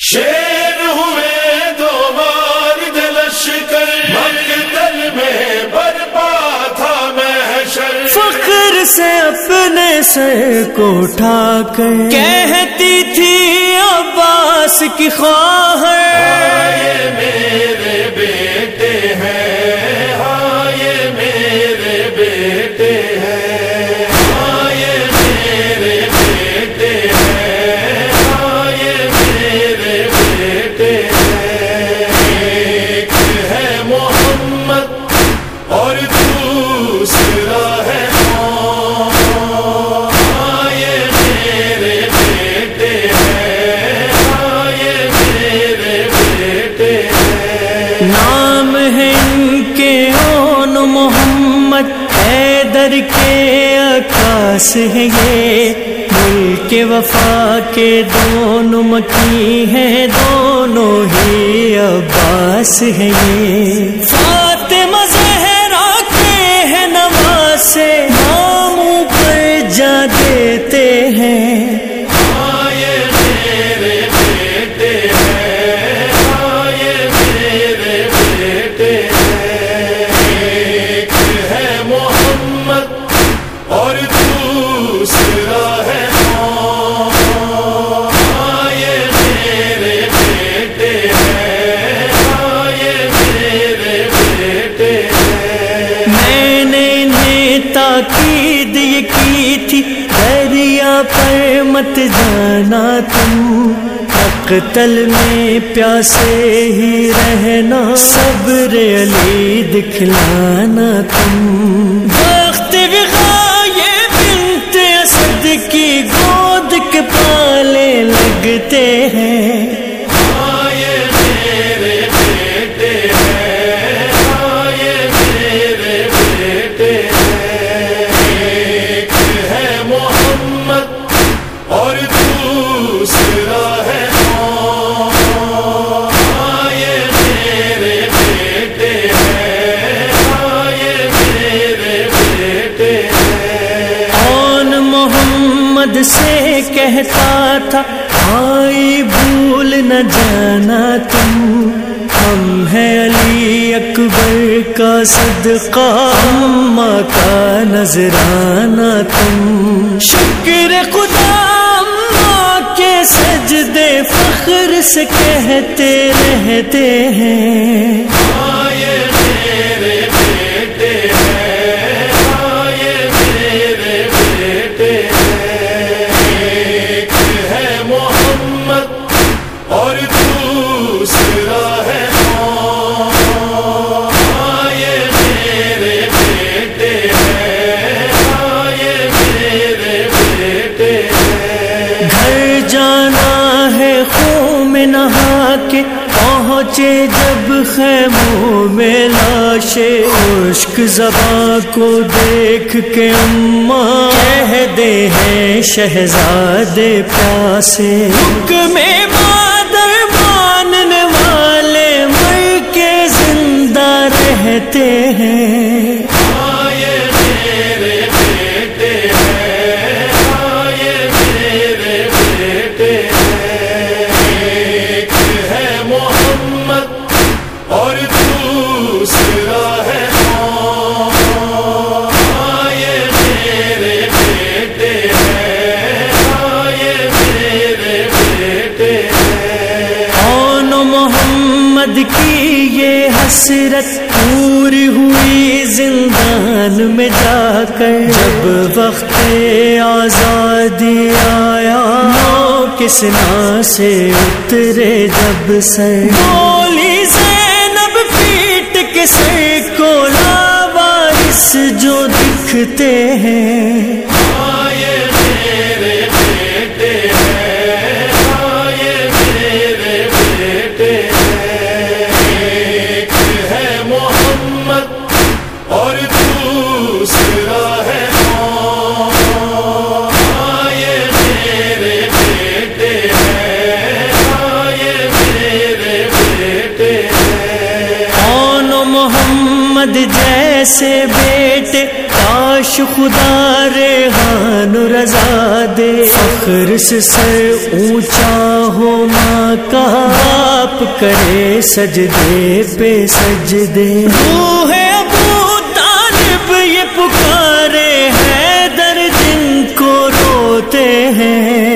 شیر ہوئے دو بار دلش کر مقتل میں برپا تھا محشر۔ فخر سے اپنے سر کو اٹھا کر۔ کہتی تھی عباس کی خواہر کر کے عکاس ہے یہ۔ ملک وفا کے دونوں مکی ہیں، دونوں ہی عباس ہے یہ۔ تھی۔ دریا پر مت جانا تم اقتل میں پیاسے ہی رہنا، صبر علی دکھلانا تم۔ وقت بھی محمد سے کہتا تھا آئی بھول نہ جانا تم۔ ہم ہے علی اکبر کا صدقہ اماں کا نذرانہ تم۔ شکر خدا کے سجدے فخر سے کہتے رہتے ہیں۔ پہنچے جب خیموں میں لاشے خشک زباں کو دیکھ کے اماں کہتے دے ہیں شہزادے پیاسے۔ حکم مادر ماننے والے مر کے زندہ رہتے ہیں۔ محمد کی یہ حسرت پوری ہوئی زندان میں جا کر۔ جب وقت آزادی آیا نو کسنا سے اترے جب سر۔ بولی زینب پیٹ کے سر کو لاوارس جو دکھتے ہیں۔ محمد جیسے بیٹے، کاش خدا ریحان رضا دے۔ فخر سے سر اونچا ہو ماں کا باپ کرے سجدے پہ سجدے۔ روح ابو طالب یہ پکارے ہے در جن کو روتے ہیں۔